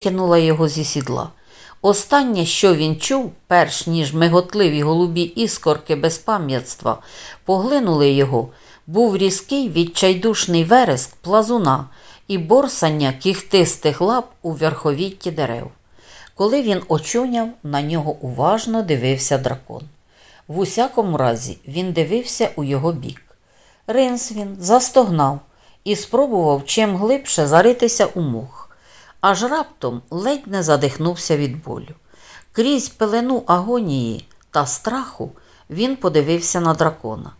кинула його зі сідла. Останнє, що він чув, перш ніж миготливі голубі іскорки безпам'ятства поглинули його, був різкий відчайдушний вереск плазуна і борсання кіхтистих лап у верховітті дерев. Коли він очуняв, на нього уважно дивився дракон. В усякому разі він дивився у його бік. Ринсвін застогнав і спробував чим глибше заритися у мох, аж раптом ледь не задихнувся від болю. Крізь пелену агонії та страху він подивився на дракона.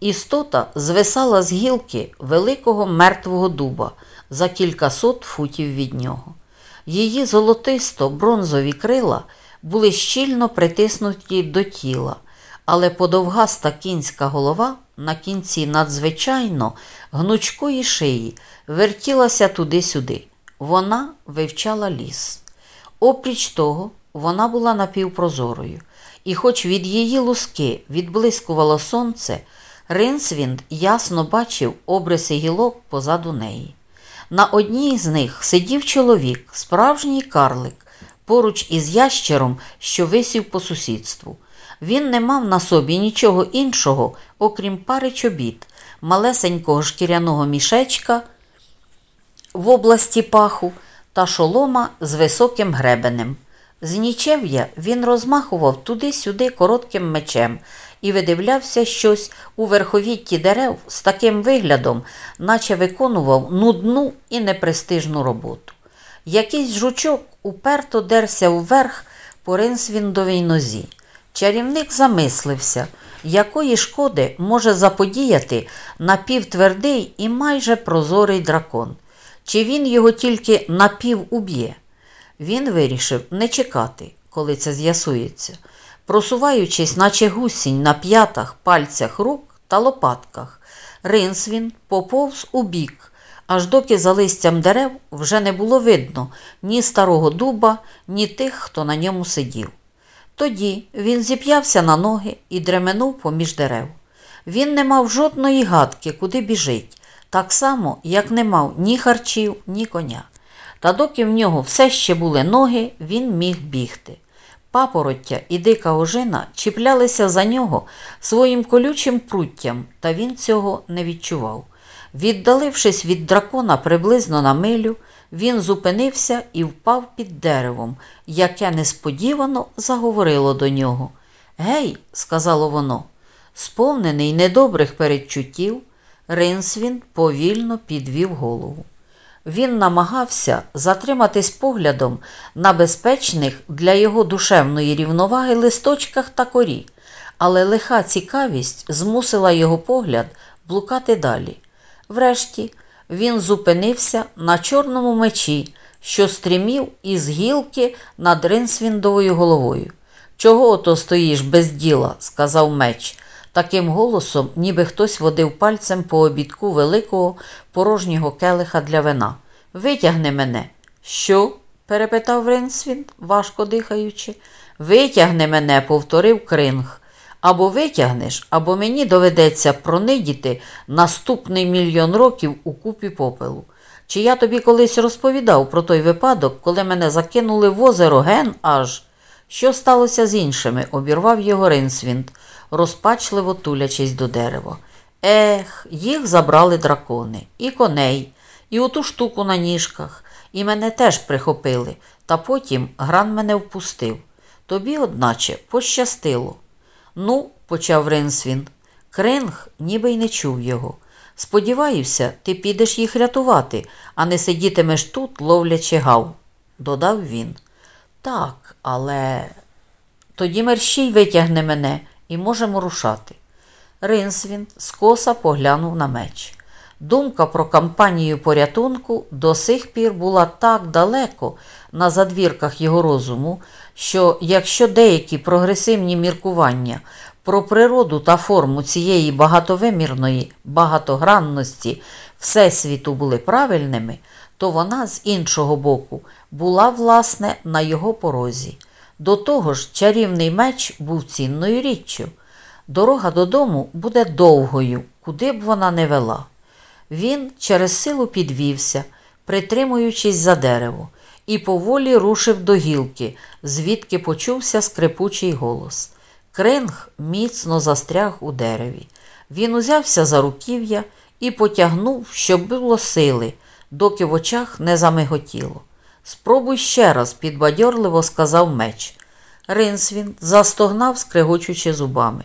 Істота звисала з гілки великого мертвого дуба за кількасот футів від нього. Її золотисто бронзові крила були щільно притиснуті до тіла, але подовгаста кінська голова на кінці надзвичайно гнучкої шиї вертілася туди-сюди. Вона вивчала ліс. Опріч того, вона була напівпрозорою, і, хоч від її луски відблискувало сонце, Ринсвінд ясно бачив обриси гілок позаду неї. На одній з них сидів чоловік, справжній карлик, поруч із ящером, що висів по сусідству. Він не мав на собі нічого іншого, окрім пари чобіт, малесенького шкіряного мішечка в області паху та шолома з високим гребенем. З нічев'я він розмахував туди-сюди коротким мечем і видивлявся щось у верховітті дерев з таким виглядом, наче виконував нудну і непрестижну роботу. Якийсь жучок уперто дерся вверх по ринсвіндовій нозі. Чарівник замислився, якої шкоди може заподіяти напівтвердий і майже прозорий дракон. Чи він його тільки напів уб'є? Він вирішив не чекати, коли це з'ясується, просуваючись, наче гусінь на п'ятах, пальцях рук та лопатках, Ринсвін поповз у бік, аж доки за листям дерев вже не було видно ні старого дуба, ні тих, хто на ньому сидів. Тоді він зіп'явся на ноги і дременув поміж дерев. Він не мав жодної гадки, куди біжить, так само, як не мав ні харчів, ні коня. Та доки в нього все ще були ноги, він міг бігти. Папороття і дика ожина чіплялися за нього своїм колючим пруттям, та він цього не відчував. Віддалившись від дракона приблизно на милю, він зупинився і впав під деревом, яке несподівано заговорило до нього. Гей, сказало воно, сповнений недобрих передчуттів, Ринсвін повільно підвів голову. Він намагався затриматись поглядом на безпечних для його душевної рівноваги листочках та корі, але лиха цікавість змусила його погляд блукати далі. Врешті він зупинився на чорному мечі, що стрімів із гілки над Ринсвіндовою головою. Чого ото стоїш без діла? сказав меч, таким голосом, ніби хтось водив пальцем по обідку великого порожнього келиха для вина. Витягни мене. Що? перепитав Ринсвінд, важко дихаючи. Витягни мене, повторив кринг. Або витягнеш, або мені доведеться пронидіти наступний мільйон років у купі попелу. Чи я тобі колись розповідав про той випадок, коли мене закинули в озеро ген аж? Що сталося з іншими? обірвав його Ринсвінд, розпачливо тулячись до дерева. Ех, їх забрали дракони, і коней, і оту штуку на ніжках, і мене теж прихопили, та потім гран мене впустив. Тобі, одначе, пощастило. Ну, почав Ринсвін. Кринг ніби й не чув його. Сподіваюся, ти підеш їх рятувати, а не сидітимеш тут, ловлячи гав, додав він. Так, але тоді мерщій витягне мене і можемо рушати. Ринсвін скоса поглянув на меч. Думка про кампанію порятунку до сих пір була так далеко на задвірках його розуму, що якщо деякі прогресивні міркування про природу та форму цієї багатовимірної багатогранності Всесвіту були правильними, то вона з іншого боку була, власне, на його порозі. До того ж, чарівний меч був цінною річчю. Дорога додому буде довгою, куди б вона не вела. Він через силу підвівся, притримуючись за дерево, і поволі рушив до гілки, звідки почувся скрипучий голос. Кринг міцно застряг у дереві. Він узявся за руків'я і потягнув, щоб було сили, доки в очах не замиготіло. Спробуй ще раз, підбадьорливо сказав меч. Ринсвін застогнав, скригочучи зубами.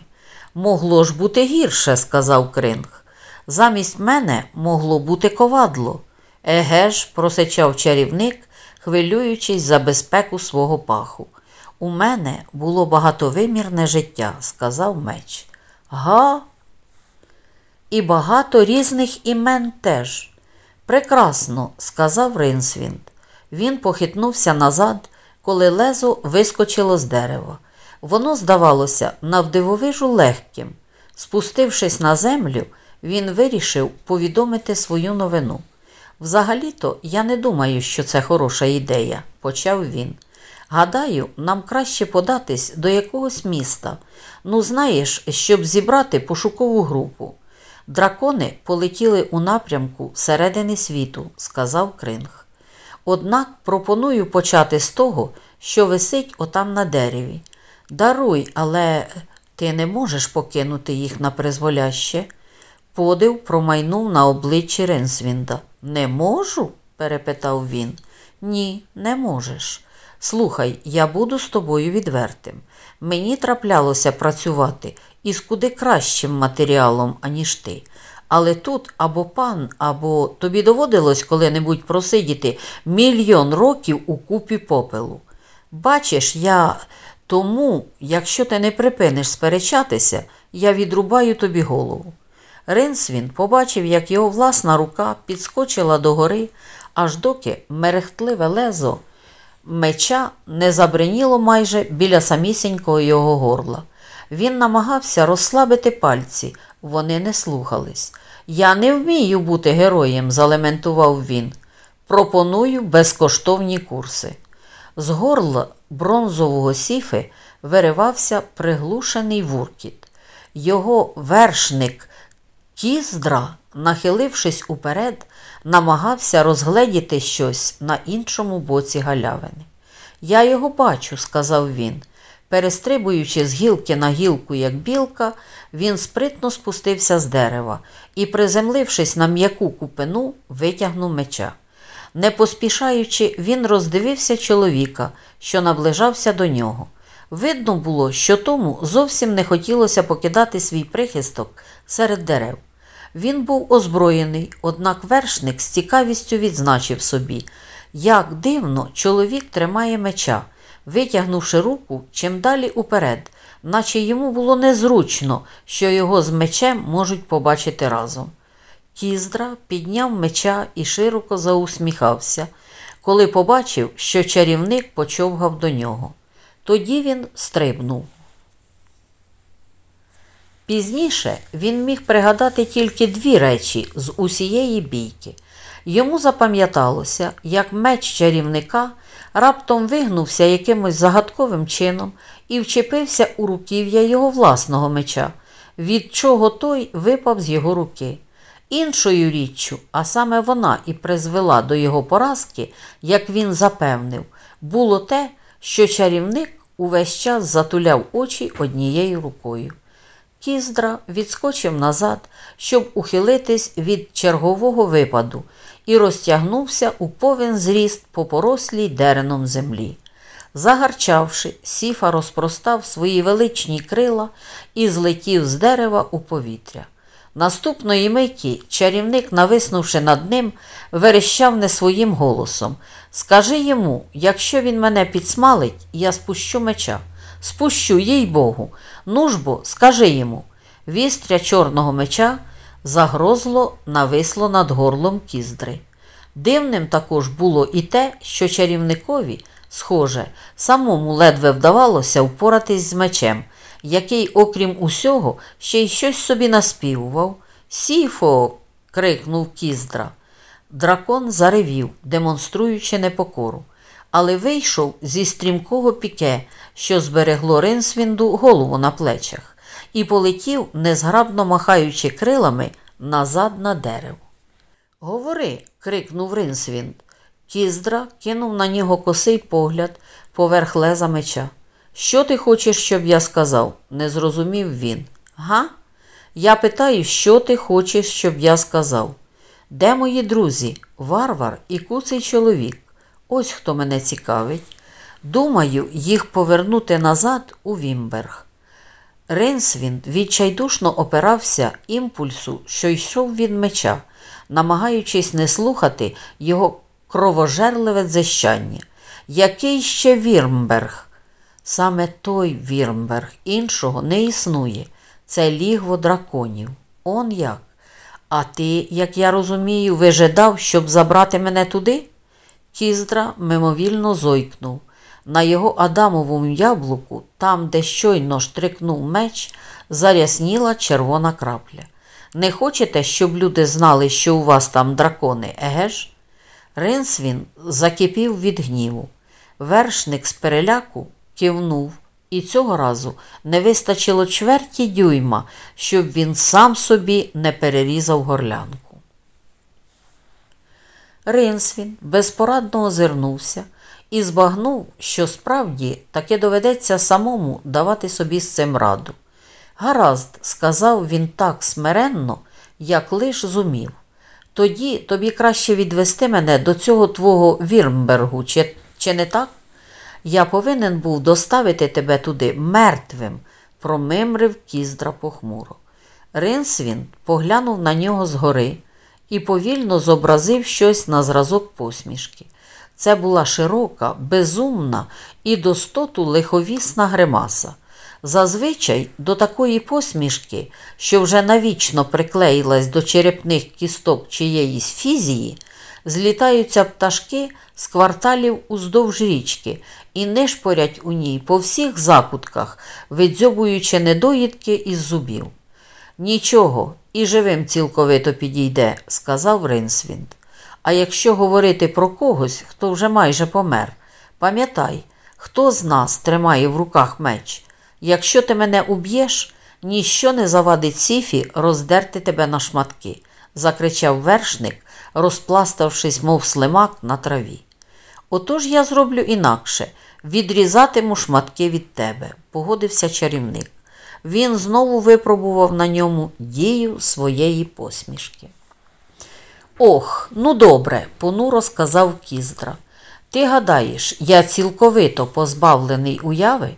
Могло ж бути гірше, сказав Кринг. Замість мене могло бути ковадло. Еге ж, просичав чарівник, хвилюючись за безпеку свого паху. У мене було багатовимірне життя, сказав меч. Га? І багато різних імен теж. Прекрасно, сказав Ринсвінд. Він похитнувся назад, коли лезо вискочило з дерева. Воно здавалося навдивовижу легким. Спустившись на землю, він вирішив повідомити свою новину. Взагалі-то я не думаю, що це хороша ідея, почав він. Гадаю, нам краще податись до якогось міста. Ну, знаєш, щоб зібрати пошукову групу. Дракони полетіли у напрямку середини світу, сказав Кринг. Однак пропоную почати з того, що висить отам на дереві. Даруй, але ти не можеш покинути їх на призволяще. Подив промайнув на обличчі Ренсвінда. Не можу? перепитав він. Ні, не можеш. Слухай, я буду з тобою відвертим. Мені траплялося працювати із куди кращим матеріалом, аніж ти. Але тут або пан, або тобі доводилось коли-небудь просидіти мільйон років у купі попелу. Бачиш, я тому, якщо ти не припиниш сперечатися, я відрубаю тобі голову. Ринсвін побачив, як його власна рука підскочила догори, аж доки мерехтливе лезо меча не забриніло майже біля самісінького його горла. Він намагався розслабити пальці, вони не слухались. Я не вмію бути героєм, залементував він. Пропоную безкоштовні курси. З горла бронзового сіфи виривався приглушений вуркіт. Його вершник Кіздра, нахилившись уперед, намагався розгледіти щось на іншому боці галявини. Я його бачу, сказав він. Перестрибуючи з гілки на гілку, як білка, він спритно спустився з дерева і, приземлившись на м'яку купину, витягнув меча. Не поспішаючи, він роздивився чоловіка, що наближався до нього. Видно було, що тому зовсім не хотілося покидати свій прихисток серед дерев. Він був озброєний, однак вершник з цікавістю відзначив собі, як дивно чоловік тримає меча, витягнувши руку чим далі уперед, наче йому було незручно, що його з мечем можуть побачити разом. Кіздра підняв меча і широко заусміхався, коли побачив, що чарівник почовгав до нього. Тоді він стрибнув. Пізніше він міг пригадати тільки дві речі з усієї бійки. Йому запам'яталося, як меч чарівника раптом вигнувся якимось загадковим чином і вчепився у руків'я його власного меча, від чого той випав з його руки. Іншою річчю, а саме вона і призвела до його поразки, як він запевнив, було те, що чарівник увесь час затуляв очі однією рукою. Кіздра відскочив назад, щоб ухилитись від чергового випаду, і розтягнувся у повен зріст по порослій дереном землі. Загарчавши, сіфа розпростав свої величні крила і злетів з дерева у повітря. Наступної миті чарівник, нависнувши над ним, верещав не своїм голосом Скажи йому, якщо він мене підсмалить, я спущу меча. Спущу, їй Богу. Ну ж бо, скажи йому. Вістря чорного меча загрозло нависло над горлом кіздри. Дивним також було і те, що чарівникові, схоже, самому ледве вдавалося впоратись з мечем, який, окрім усього, ще й щось собі наспівував. Сіфо. крикнув кіздра. Дракон заревів, демонструючи непокору, але вийшов зі стрімкого піке, що зберегло Ринсвінду голову на плечах, і полетів, незграбно махаючи крилами, назад на дерево. Говори, крикнув Ринсвінд. Кіздра кинув на нього косий погляд поверх леза меча. Що ти хочеш, щоб я сказав? не зрозумів він. Га? Я питаю, що ти хочеш, щоб я сказав. Де мої друзі, варвар і куций чоловік? Ось хто мене цікавить. Думаю, їх повернути назад у Вірмберг. Ринсвінд відчайдушно опирався імпульсу, що йшов від меча, намагаючись не слухати його кровожерливе дзижчання. Який ще Вірмберг? Саме той Вірмберг, іншого не існує. Це лігво драконів. Он як? А ти, як я розумію, вижидав, щоб забрати мене туди? Кіздра мимовільно зойкнув. На його Адамовому яблуку, там, де щойно штрикнув меч, зарясніла червона крапля. Не хочете, щоб люди знали, що у вас там дракони, еге ж? Ринсвін закипів від гніву. Вершник з переляку кивнув, і цього разу не вистачило чверті дюйма, щоб він сам собі не перерізав горлянку. Ринсвін безпорадно озирнувся і збагнув, що справді таки доведеться самому давати собі з цим раду. Гаразд, сказав він так смиренно, як лиш зумів. Тоді тобі краще відвести мене до цього твого Вірмбергу, чи, чи не так? Я повинен був доставити тебе туди мертвим, промимрив кіздра похмуро. Ринсвін поглянув на нього згори і повільно зобразив щось на зразок посмішки. Це була широка, безумна і достоту лиховісна гримаса. Зазвичай до такої посмішки, що вже навічно приклеїлась до черепних кісток чиєїсь фізії, злітаються пташки з кварталів уздовж річки і нишпорять у ній по всіх закутках, видзьобуючи недоїдки із зубів. Нічого, і живим цілковито підійде, сказав Ринсвінд. А якщо говорити про когось, хто вже майже помер, пам'ятай, хто з нас тримає в руках меч. Якщо ти мене уб'єш, ніщо не завадить Сіфі роздерти тебе на шматки, закричав вершник, розпластавшись, мов слимак на траві. Отож я зроблю інакше відрізатиму шматки від тебе, погодився чарівник. Він знову випробував на ньому дію своєї посмішки. Ох, ну добре, понуро сказав Кіздра. Ти гадаєш, я цілковито позбавлений уяви?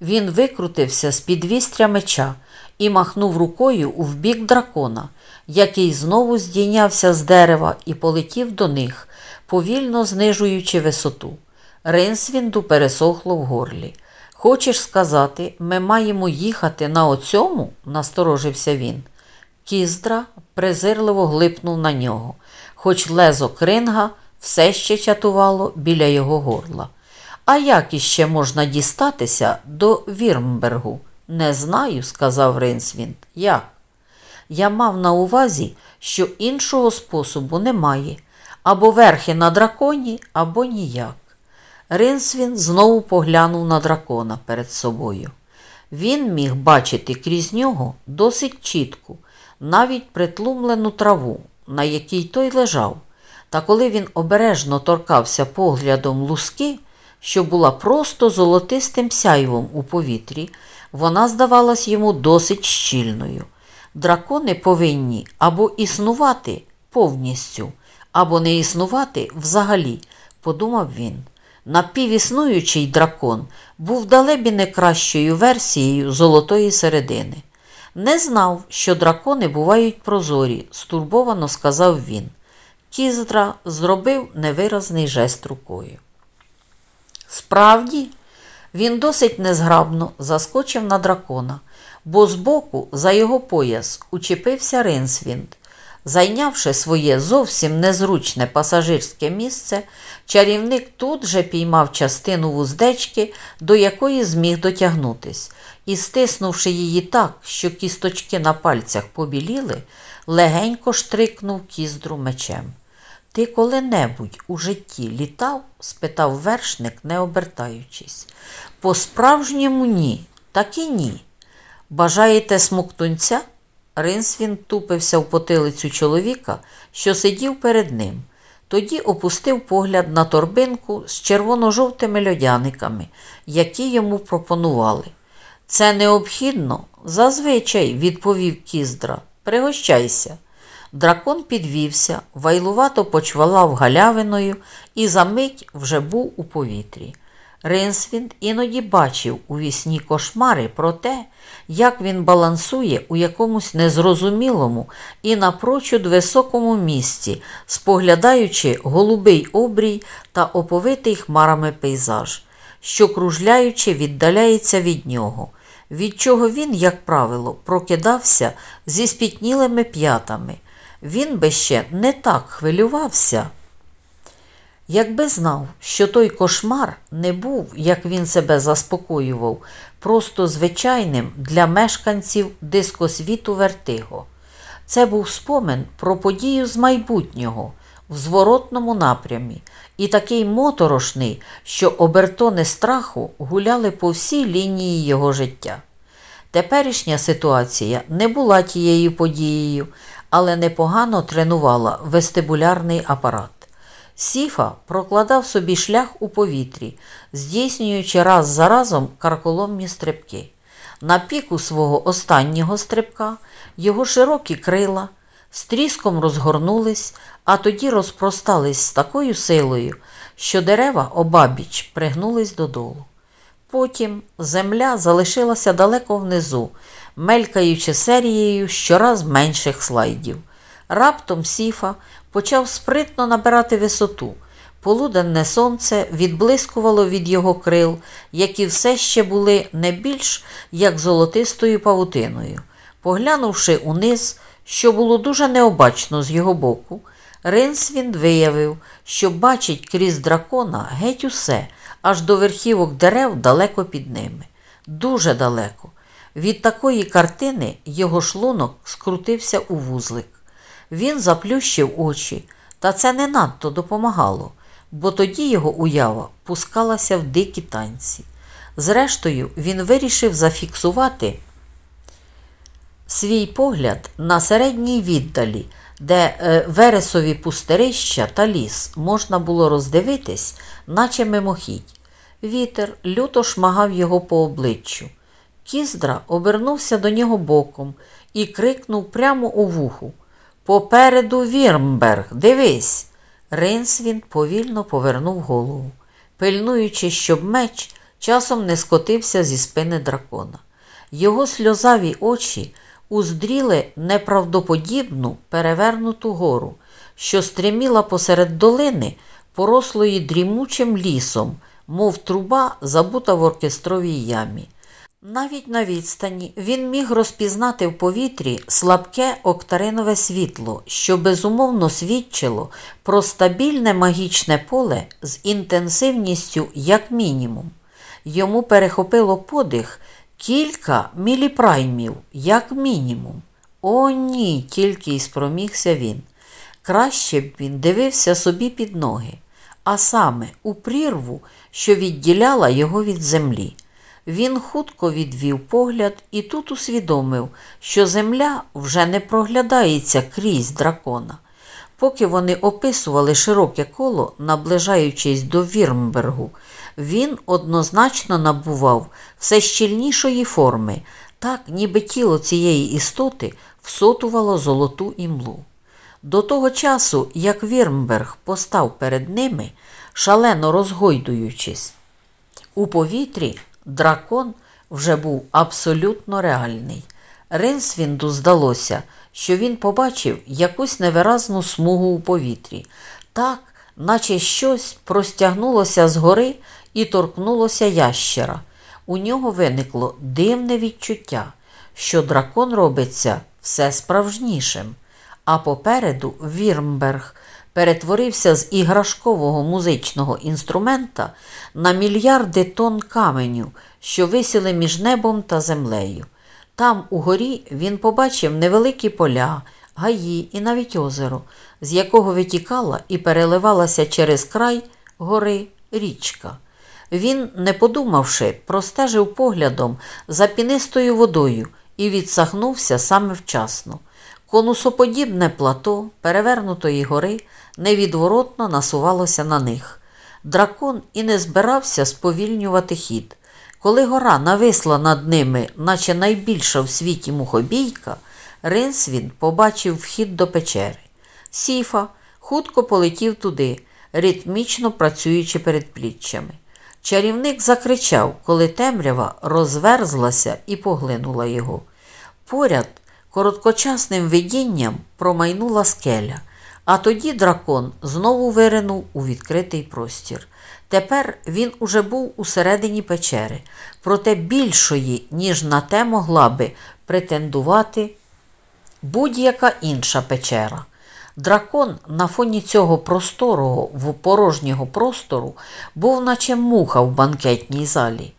Він викрутився з підвістря меча і махнув рукою в бік дракона, який знову здійнявся з дерева і полетів до них, повільно знижуючи висоту. Ринсвінду пересохло в горлі. Хочеш сказати, ми маємо їхати на оцьому? насторожився він. Кіздра презирливо глипнув на нього, хоч лезо кринга все ще чатувало біля його горла. А як іще можна дістатися до Вірмбергу? Не знаю, сказав Ринсвінд. Як? Я мав на увазі, що іншого способу немає або верхи на драконі, або ніяк. Ринсвін знову поглянув на дракона перед собою. Він міг бачити крізь нього досить чітку, навіть притлумлену траву, на якій той лежав. Та коли він обережно торкався поглядом луски, що була просто золотистим сяйвом у повітрі, вона здавалась йому досить щільною. Дракони повинні або існувати повністю, або не існувати взагалі, подумав він. Напівіснуючий дракон був далебі не кращою версією золотої середини. Не знав, що дракони бувають прозорі, стурбовано сказав він. Кіздра зробив невиразний жест рукою. Справді, він досить незграбно заскочив на дракона, бо збоку за його пояс учепився Ринсвінд. Зайнявши своє зовсім незручне пасажирське місце, чарівник тут же піймав частину вуздечки, до якої зміг дотягнутись, і, стиснувши її так, що кісточки на пальцях побіліли, легенько штрикнув кіздру мечем. Ти коли-небудь у житті літав? спитав вершник, не обертаючись. По справжньому ні, так і ні. Бажаєте смоктунця? Ринсвін тупився в потилицю чоловіка, що сидів перед ним. Тоді опустив погляд на торбинку з червоно-жовтими льодяниками, які йому пропонували. Це необхідно? Зазвичай, відповів кіздра. Пригощайся. Дракон підвівся, вайлувато почвалав галявиною і за мить вже був у повітрі. Ринсвінд іноді бачив у вісні кошмари про те, як він балансує у якомусь незрозумілому і напрочуд високому місці, споглядаючи голубий обрій та оповитий хмарами пейзаж, що кружляючи віддаляється від нього, від чого він, як правило, прокидався зі спітнілими п'ятами. Він би ще не так хвилювався. Якби знав, що той кошмар не був, як він себе заспокоював, просто звичайним для мешканців дискосвіту Вертиго. Це був спомин про подію з майбутнього в зворотному напрямі, і такий моторошний, що обертони страху гуляли по всій лінії його життя. Теперішня ситуація не була тією подією, але непогано тренувала вестибулярний апарат. Сіфа прокладав собі шлях у повітрі, здійснюючи раз за разом карколомні стрибки. На піку свого останнього стрибка його широкі крила з тріском розгорнулись, а тоді розпростались з такою силою, що дерева обабіч пригнулись додолу. Потім земля залишилася далеко внизу, мелькаючи серією щораз менших слайдів. Раптом Сіфа почав спритно набирати висоту. Полуденне сонце відблискувало від його крил, які все ще були не більш як золотистою павутиною. Поглянувши униз, що було дуже необачно з його боку, Ринсвінд виявив, що бачить крізь дракона геть усе, аж до верхівок дерев далеко під ними. Дуже далеко. Від такої картини його шлунок скрутився у вузлик. Він заплющив очі, та це не надто допомагало, бо тоді його уява пускалася в дикі танці. Зрештою, він вирішив зафіксувати свій погляд на середній віддалі, де е, вересові пустирища та ліс можна було роздивитись, наче мимохідь. Вітер люто шмагав його по обличчю. Кіздра обернувся до нього боком і крикнув прямо у вуху. Попереду Вірмберг, дивись. Ринсвін повільно повернув голову, пильнуючи, щоб меч часом не скотився зі спини дракона. Його сльозаві очі уздріли неправдоподібну перевернуту гору, що стриміла посеред долини, порослої дрімучим лісом, мов труба, забута в оркестровій ямі. Навіть на відстані він міг розпізнати в повітрі слабке октаринове світло, що безумовно свідчило про стабільне магічне поле з інтенсивністю як мінімум. Йому перехопило подих кілька міліпраймів, як мінімум. О, ні, тільки й спромігся він. Краще б він дивився собі під ноги, а саме у прірву, що відділяла його від землі. Він хутко відвів погляд і тут усвідомив, що земля вже не проглядається крізь дракона. Поки вони описували широке коло, наближаючись до Вірмбергу, він однозначно набував все щільнішої форми, так ніби тіло цієї істоти всотувало золоту імлу. До того часу, як Вірмберг постав перед ними, шалено розгойдуючись, у повітрі дракон вже був абсолютно реальний. Ринсвінду здалося, що він побачив якусь невиразну смугу у повітрі, так, наче щось простягнулося згори і торкнулося ящера. У нього виникло дивне відчуття, що дракон робиться все справжнішим, а попереду Вірмберг перетворився з іграшкового музичного інструмента на мільярди тонн каменю, що висіли між небом та землею. Там, угорі, він побачив невеликі поля, гаї і навіть озеро, з якого витікала і переливалася через край гори річка. Він, не подумавши, простежив поглядом за пінистою водою і відсахнувся саме вчасно. Конусоподібне плато перевернутої гори невідворотно насувалося на них. Дракон і не збирався сповільнювати хід. Коли гора нависла над ними, наче найбільша в світі мухобійка, Ринсвін побачив вхід до печери. Сіфа хутко полетів туди, ритмічно працюючи перед пліччями. Чарівник закричав, коли темрява розверзлася і поглинула його. Поряд короткочасним видінням промайнула скеля, а тоді дракон знову виринув у відкритий простір. Тепер він уже був усередині печери, проте більшої, ніж на те могла би претендувати будь-яка інша печера. Дракон на фоні цього просторого порожнього простору був наче муха в банкетній залі.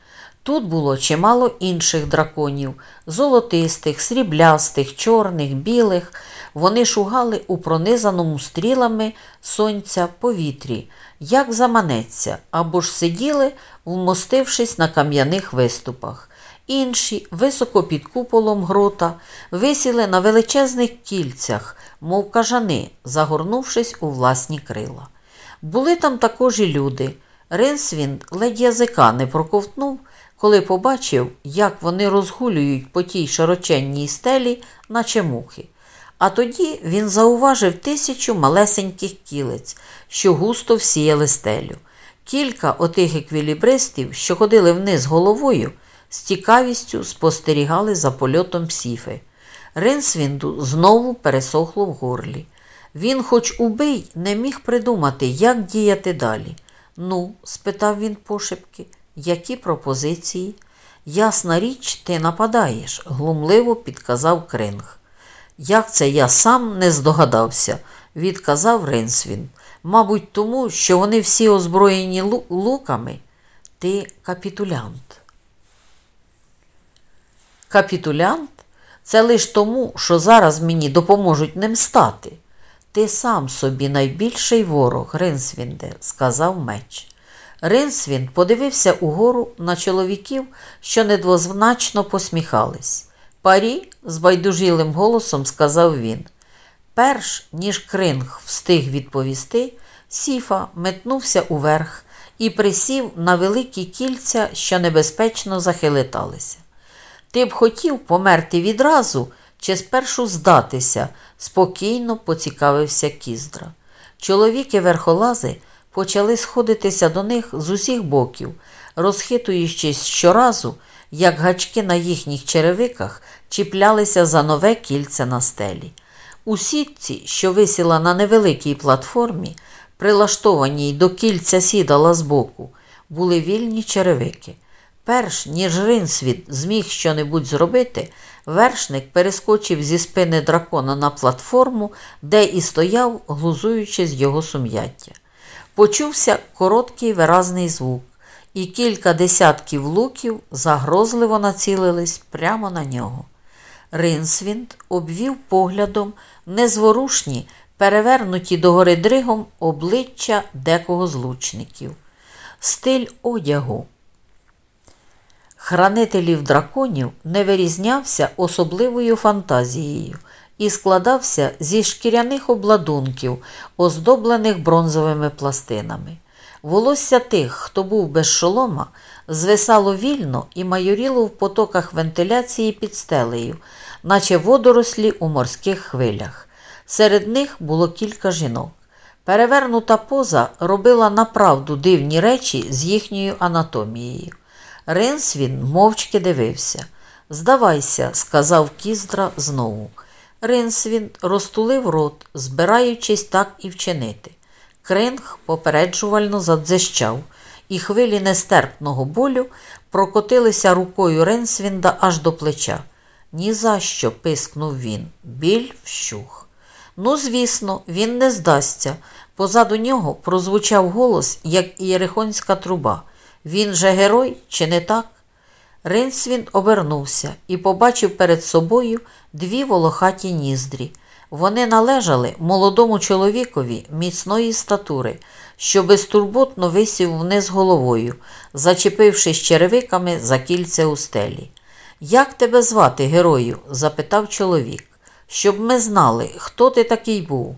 Тут було чимало інших драконів золотистих, сріблястих, чорних, білих. Вони шугали у пронизаному стрілами сонця повітрі, як заманеться, або ж сиділи, вмостившись на кам'яних виступах. Інші, високо під куполом грота, висіли на величезних кільцях, мов кажани, загорнувшись у власні крила. Були там також і люди. Ринсвінд ледь язика не проковтнув, коли побачив, як вони розгулюють по тій широченній стелі, наче мухи. А тоді він зауважив тисячу малесеньких кілець, що густо всіяли стелю. Кілька отих еквілібристів, що ходили вниз головою, з цікавістю спостерігали за польотом сіфи. Ринсвінду знову пересохло в горлі. Він, хоч убий, не міг придумати, як діяти далі. Ну, спитав він пошепки, які пропозиції? Ясна річ, ти нападаєш, глумливо підказав Кринг. Як це я сам не здогадався, відказав Ринсвін. Мабуть, тому, що вони всі озброєні луками. Ти капітулянт. Капітулянт? Це лиш тому, що зараз мені допоможуть ним стати. Ти сам собі найбільший ворог, Ринсвінде, сказав меч. Ринсвінд подивився угору на чоловіків, що недвозначно посміхались. Парі, з байдужілим голосом сказав він. Перш ніж кринг встиг відповісти, Сіфа метнувся уверх і присів на великі кільця, що небезпечно захилиталися. Ти б хотів померти відразу чи спершу здатися, спокійно поцікавився кіздра. Чоловіки верхолази почали сходитися до них з усіх боків, розхитуючись щоразу, як гачки на їхніх черевиках чіплялися за нове кільце на стелі. У сітці, що висіла на невеликій платформі, прилаштованій до кільця сідала збоку, були вільні черевики. Перш ніж Ринсвіт зміг щонебудь зробити, вершник перескочив зі спини дракона на платформу, де і стояв, глузуючи з його сум'яття. Почувся короткий виразний звук, і кілька десятків луків загрозливо націлились прямо на нього. Ринсвінд обвів поглядом незворушні, перевернуті догори дригом обличчя декого з лучників. Стиль одягу. Хранителів драконів не вирізнявся особливою фантазією і складався зі шкіряних обладунків, оздоблених бронзовими пластинами. Волосся тих, хто був без шолома, звисало вільно і майоріло в потоках вентиляції під стелею, наче водорослі у морських хвилях. Серед них було кілька жінок. Перевернута поза робила направду дивні речі з їхньою анатомією. Ринсвін мовчки дивився. Здавайся, сказав кіздра знову. Ринсвін розтулив рот, збираючись так і вчинити. Кринг попереджувально задзищав, і хвилі нестерпного болю прокотилися рукою Ринсвінда аж до плеча. «Ні за що!» – пискнув він. Біль вщух. Ну, звісно, він не здасться. Позаду нього прозвучав голос, як ієрихонська труба. Він же герой, чи не так? Ринсвін обернувся і побачив перед собою дві волохаті ніздрі. Вони належали молодому чоловікові міцної статури, що безтурботно висів вниз головою, зачепившись черевиками за кільце у стелі. Як тебе звати, герою? запитав чоловік, щоб ми знали, хто ти такий був.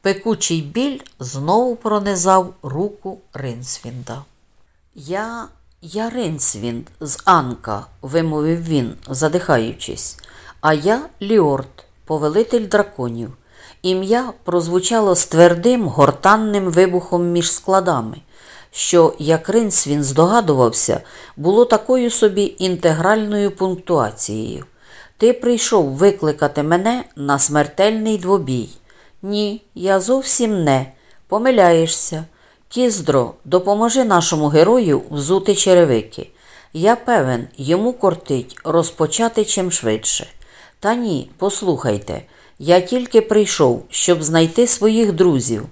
Пекучий біль знову пронизав руку Ринсвінда. Я, я з Анка, вимовив він, задихаючись, а я Ліорд, повелитель драконів. Ім'я прозвучало з твердим гортанним вибухом між складами, що, як Ринсвін здогадувався, було такою собі інтегральною пунктуацією. Ти прийшов викликати мене на смертельний двобій. Ні, я зовсім не. Помиляєшся. Кіздро, допоможи нашому герою взути черевики. Я певен, йому кортить розпочати чим швидше. Та ні, послухайте, я тільки прийшов, щоб знайти своїх друзів.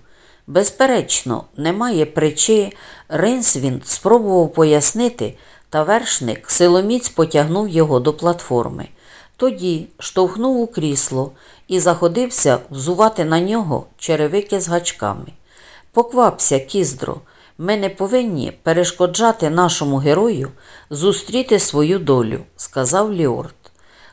Безперечно, немає причи. Ринсвін спробував пояснити, та вершник силоміць потягнув його до платформи. Тоді штовхнув у крісло і заходився взувати на нього черевики з гачками. Поквапся, кіздро, ми не повинні перешкоджати нашому герою зустріти свою долю, сказав Ліорд.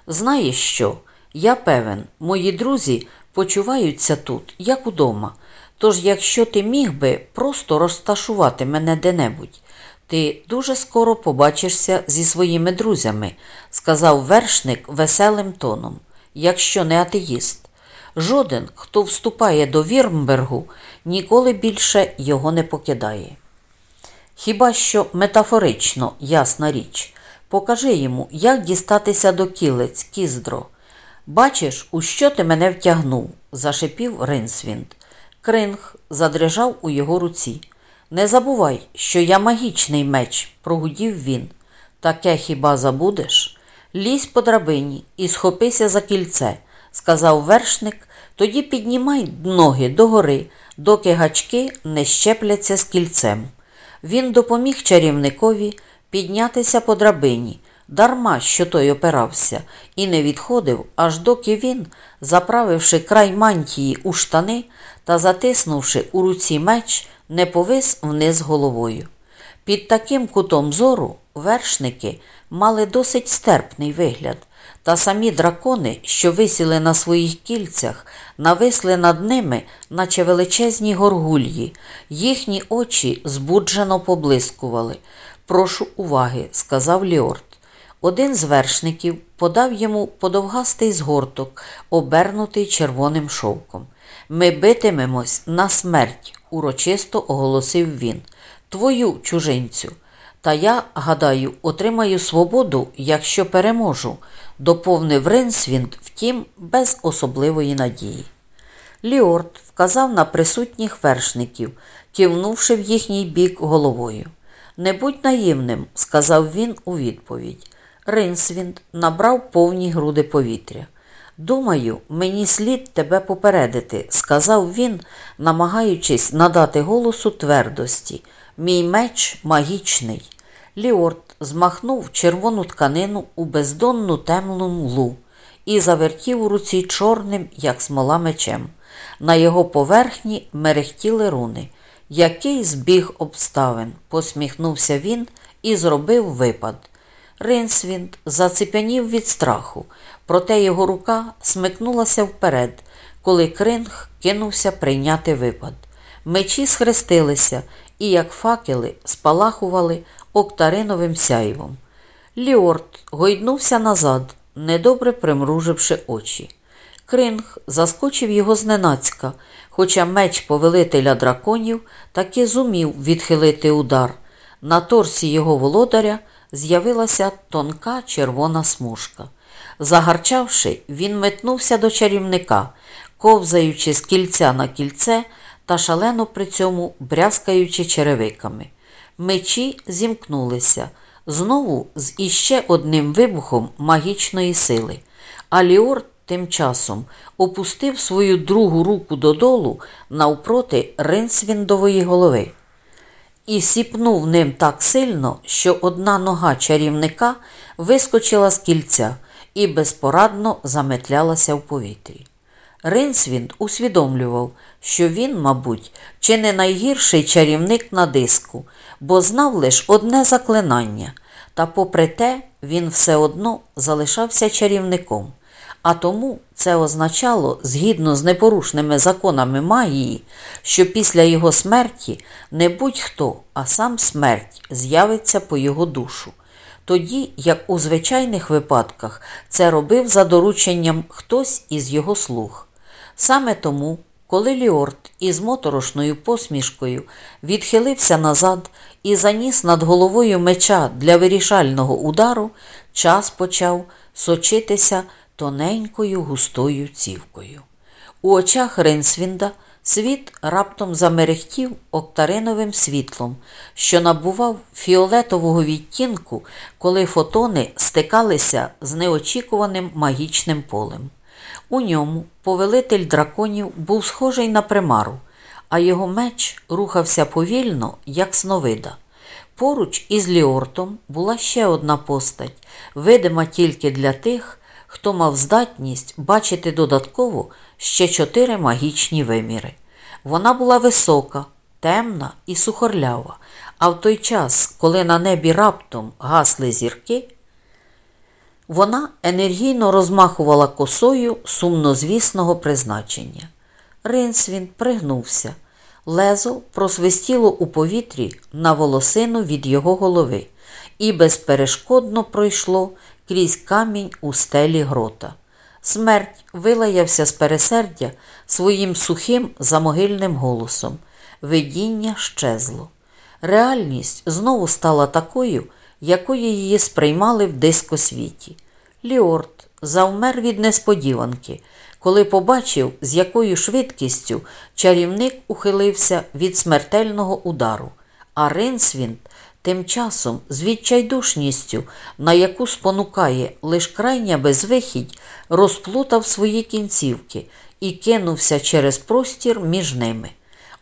Знаєш що? Я певен, мої друзі почуваються тут, як удома. Тож, якщо ти міг би просто розташувати мене де-небудь, ти дуже скоро побачишся зі своїми друзями, сказав вершник веселим тоном, якщо не атеїст. Жоден, хто вступає до Вірмбергу, ніколи більше його не покидає. Хіба що метафорично, ясна річ, покажи йому, як дістатися до кілець, кіздро. Бачиш, у що ти мене втягнув, зашипів Ринсвінд. Кринг задрижав у його руці. Не забувай, що я магічний меч, прогудів він. Таке хіба забудеш? Лізь по драбині і схопися за кільце, сказав вершник, тоді піднімай ноги догори, доки гачки не щепляться з кільцем. Він допоміг чарівникові піднятися по драбині, дарма що той опирався, і не відходив, аж доки він, заправивши край мантії у штани та затиснувши у руці меч, не повис вниз головою. Під таким кутом зору вершники мали досить стерпний вигляд, та самі дракони, що висіли на своїх кільцях, нависли над ними, наче величезні горгульї. Їхні очі збуджено поблискували. Прошу уваги, сказав Ліорд. Один з вершників подав йому подовгастий згорток, обернутий червоним шовком. Ми битимемось на смерть, урочисто оголосив він. Твою чужинцю. Та я, гадаю, отримаю свободу, якщо переможу, доповнив Ринсвінд, втім, без особливої надії. Ліорд вказав на присутніх вершників, кивнувши в їхній бік головою. Не будь наївним, сказав він у відповідь. Ринсвінд набрав повні груди повітря. Думаю, мені слід тебе попередити, сказав він, намагаючись надати голосу твердості. Мій меч магічний. Ліорд змахнув червону тканину у бездонну темну млу і завертів у руці чорним, як смола мечем. На його поверхні мерехтіли руни. Який збіг обставин, посміхнувся він і зробив випад. Ринсвінд зацепянів від страху, проте його рука смикнулася вперед, коли кринг кинувся прийняти випад. Мечі схрестилися і, як факели, спалахували октариновим сяйвом. Ліорд гойднувся назад, недобре примруживши очі. Кринг заскочив його зненацька, хоча меч повелителя драконів таки зумів відхилити удар. На торсі його володаря з'явилася тонка червона смужка. Загарчавши, він метнувся до чарівника, ковзаючи з кільця на кільце та шалено при цьому брязкаючи черевиками. Мечі зімкнулися знову з іще одним вибухом магічної сили. А Ліорд тим часом опустив свою другу руку додолу навпроти ринсвіндової голови і сіпнув ним так сильно, що одна нога чарівника вискочила з кільця і безпорадно заметлялася в повітрі. Ринсвінд усвідомлював, що він, мабуть, чи не найгірший чарівник на диску, бо знав лише одне заклинання, та попри те він все одно залишався чарівником, А тому це означало, згідно з непорушними законами магії, що після його смерті не будь-хто, а сам смерть з'явиться по його душу. Тоді, як у звичайних випадках, це робив за дорученням хтось із його слуг. Саме тому, коли Ліорд із моторошною посмішкою відхилився назад і заніс над головою меча для вирішального удару, час почав сочитися тоненькою густою цівкою. У очах Ринсвінда світ раптом замерехтів октариновим світлом, що набував фіолетового відтінку, коли фотони стикалися з неочікуваним магічним полем. У ньому повелитель драконів був схожий на примару, а його меч рухався повільно, як сновида. Поруч із Ліортом була ще одна постать, видима тільки для тих, хто мав здатність бачити додатково ще чотири магічні виміри. Вона була висока, темна і сухорлява, а в той час, коли на небі раптом гасли зірки, вона енергійно розмахувала косою сумнозвісного призначення. Ринсвін пригнувся. Лезо просвистіло у повітрі на волосину від його голови і безперешкодно пройшло крізь камінь у стелі грота. Смерть вилаявся з пересердя своїм сухим замогильним голосом. Видіння щезло. Реальність знову стала такою, якою її сприймали в дискосвіті. Ліорд завмер від несподіванки, коли побачив, з якою швидкістю чарівник ухилився від смертельного удару, а Ринсвінд тим часом з відчайдушністю, на яку спонукає лиш крайня безвихідь, розплутав свої кінцівки і кинувся через простір між ними.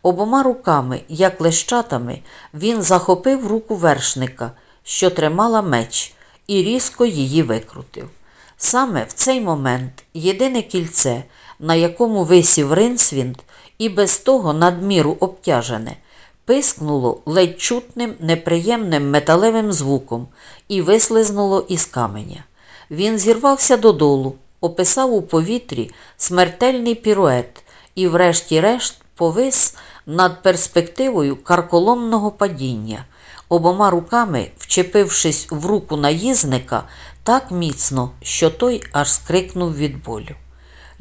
Обома руками, як лещатами, він захопив руку вершника, що тримала меч, і різко її викрутив. Саме в цей момент єдине кільце, на якому висів Ринсвінд, і без того надміру обтяжене, пискнуло ледь чутним неприємним металевим звуком і вислизнуло із каменя. Він зірвався додолу, описав у повітрі смертельний пірует і, врешті-решт, повис над перспективою карколомного падіння, обома руками вчепившись в руку наїзника так міцно, що той аж скрикнув від болю.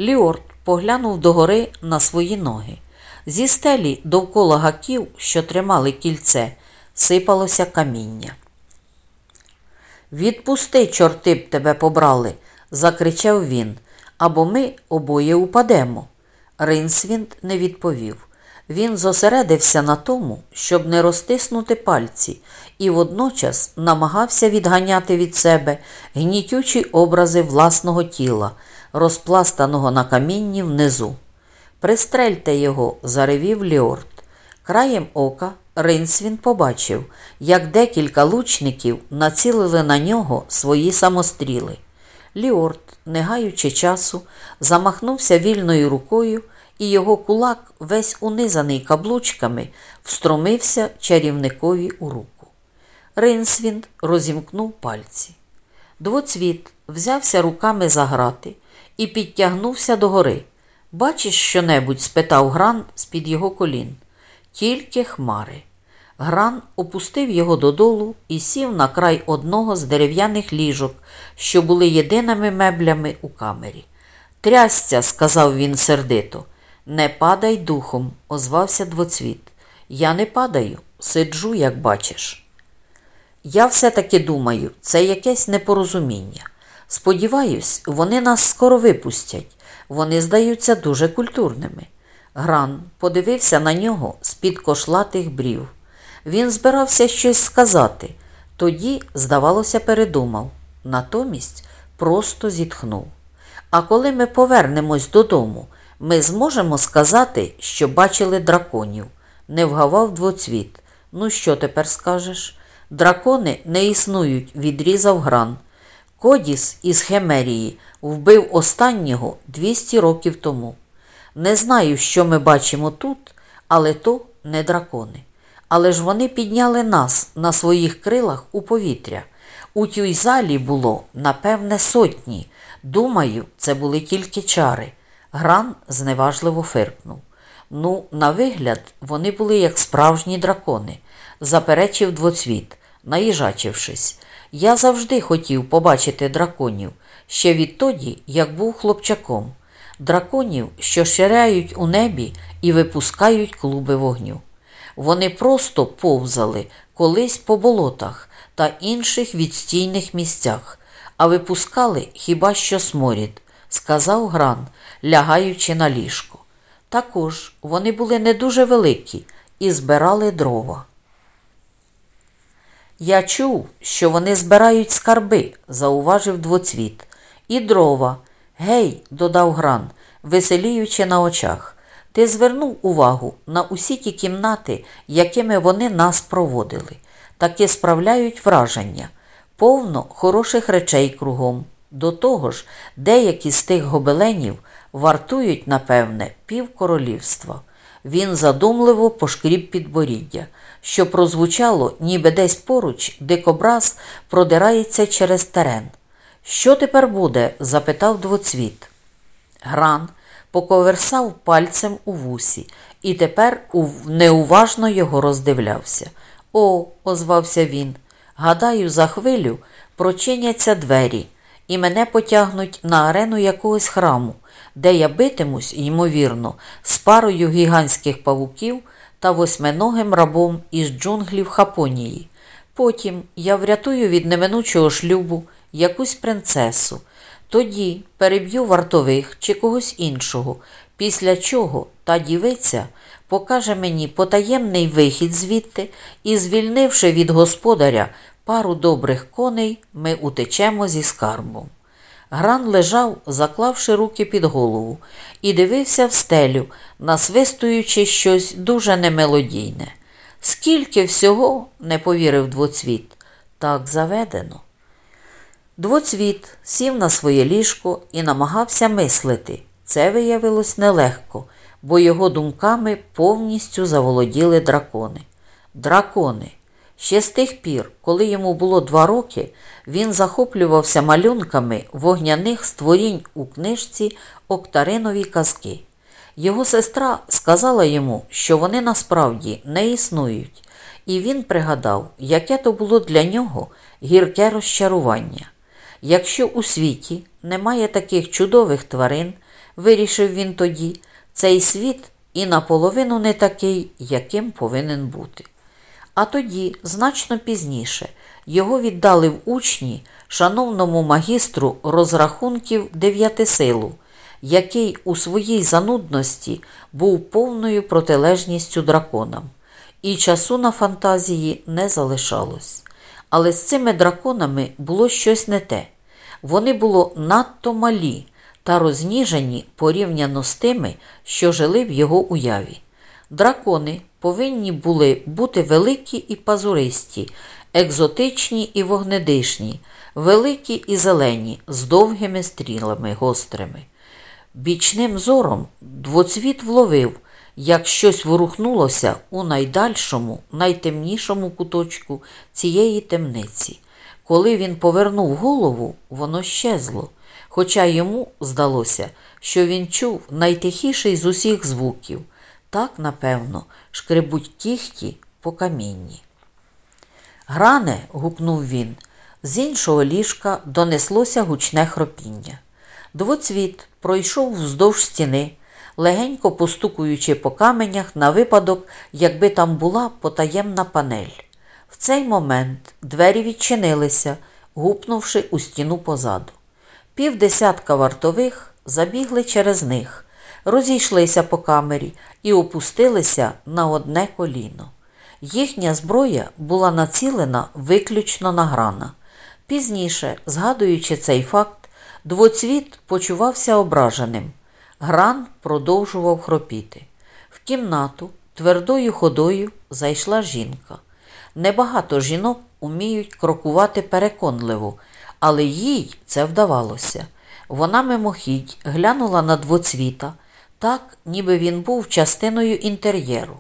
Ліорд поглянув догори на свої ноги. Зі стелі довкола гаків, що тримали кільце, сипалося каміння. Відпусти, чорти б тебе побрали, закричав він, або ми обоє упадемо. Ринсвінд не відповів. Він зосередився на тому, щоб не розтиснути пальці, і водночас намагався відганяти від себе гнітючі образи власного тіла, розпластаного на камінні внизу. Пристрельте його, заревів Ліорд. Краєм ока Ринсвін побачив, як декілька лучників націлили на нього свої самостріли. Ліорд, не гаючи часу, замахнувся вільною рукою, і його кулак, весь унизаний каблучками, встромився чарівникові у руку. Ринсвін розімкнув пальці. Двоцвіт взявся руками за грати і підтягнувся догори. Бачиш що-небудь? спитав Гран з-під його колін. Тільки хмари. Гран опустив його додолу і сів на край одного з дерев'яних ліжок, що були єдиними меблями у камері. Трясця, сказав він сердито. Не падай духом, озвався двоцвіт. Я не падаю, сиджу, як бачиш. Я все-таки думаю, це якесь непорозуміння. Сподіваюсь, вони нас скоро випустять. Вони здаються дуже культурними. Гран подивився на нього з-під кошлатих брів. Він збирався щось сказати, тоді, здавалося, передумав. Натомість просто зітхнув. А коли ми повернемось додому, ми зможемо сказати, що бачили драконів, не вгавав двоцвіт. Ну, що тепер скажеш? Дракони не існують, відрізав гран. Кодіс із Хемерії вбив останнього 200 років тому. Не знаю, що ми бачимо тут, але то не дракони. Але ж вони підняли нас на своїх крилах у повітря. У тій залі було, напевне, сотні. Думаю, це були тільки чари. Гран зневажливо фиркнув. Ну, на вигляд, вони були як справжні дракони, заперечив двоцвіт, наїжачившись. Я завжди хотів побачити драконів, ще відтоді, як був хлопчаком. Драконів, що ширяють у небі і випускають клуби вогню. Вони просто повзали колись по болотах та інших відстійних місцях, а випускали хіба що сморід, сказав Гран, лягаючи на ліжко. Також вони були не дуже великі і збирали дрова. Я чув, що вони збирають скарби, зауважив двоцвіт. І дрова. Гей, додав Гран, веселіючи на очах. Ти звернув увагу на усі ті кімнати, якими вони нас проводили. Таки справляють враження. Повно хороших речей кругом. До того ж, деякі з тих гобеленів вартують, напевне, пів королівства. Він задумливо пошкріб підборіддя, що прозвучало, ніби десь поруч дикобраз продирається через терен. Що тепер буде? запитав двоцвіт. Гран поковерсав пальцем у вусі і тепер неуважно його роздивлявся. О, озвався він. Гадаю, за хвилю прочиняться двері, і мене потягнуть на арену якогось храму, де я битимусь, ймовірно, з парою гігантських павуків та восьминогим рабом із джунглів Хапонії. Потім я врятую від неминучого шлюбу якусь принцесу. Тоді переб'ю вартових чи когось іншого, після чого та дівиця покаже мені потаємний вихід звідти і, звільнивши від господаря пару добрих коней, ми утечемо зі скарбом. Гран лежав, заклавши руки під голову, і дивився в стелю, насвистуючи щось дуже немелодійне. Скільки всього, не повірив двоцвіт, так заведено. Двоцвіт сів на своє ліжко і намагався мислити. Це виявилось нелегко, бо його думками повністю заволоділи дракони. Дракони. Ще з тих пір, коли йому було два роки, він захоплювався малюнками вогняних створінь у книжці Октаринові казки. Його сестра сказала йому, що вони насправді не існують, і він пригадав, яке то було для нього гірке розчарування. Якщо у світі немає таких чудових тварин, вирішив він тоді, цей світ і наполовину не такий, яким повинен бути. А тоді, значно пізніше, його віддали в учні шановному магістру розрахунків дев'ятисилу, який у своїй занудності був повною протилежністю драконам, і часу на фантазії не залишалось. Але з цими драконами було щось не те. Вони було надто малі та розніжені порівняно з тими, що жили в його уяві. Дракони повинні були бути великі і пазуристі, екзотичні і вогнедишні, великі і зелені, з довгими стрілами гострими. Бічним зором двоцвіт вловив, як щось ворухнулося у найдальшому, найтемнішому куточку цієї темниці. Коли він повернув голову, воно щезло, хоча йому здалося, що він чув найтихіший з усіх звуків. Так, напевно, шкребуть кіхті по камінні. Гране, гукнув він, з іншого ліжка донеслося гучне хропіння. Двоцвіт пройшов вздовж стіни, легенько постукуючи по каменях на випадок, якби там була потаємна панель. В цей момент двері відчинилися, гупнувши у стіну позаду. Півдесятка вартових забігли через них, розійшлися по камері і опустилися на одне коліно. Їхня зброя була націлена виключно на грана. Пізніше, згадуючи цей факт, двоцвіт почувався ображеним. Гран продовжував хропіти. В кімнату твердою ходою зайшла жінка. Небагато жінок уміють крокувати переконливо, але їй це вдавалося. Вона мимохідь глянула на двоцвіта, так, ніби він був частиною інтер'єру.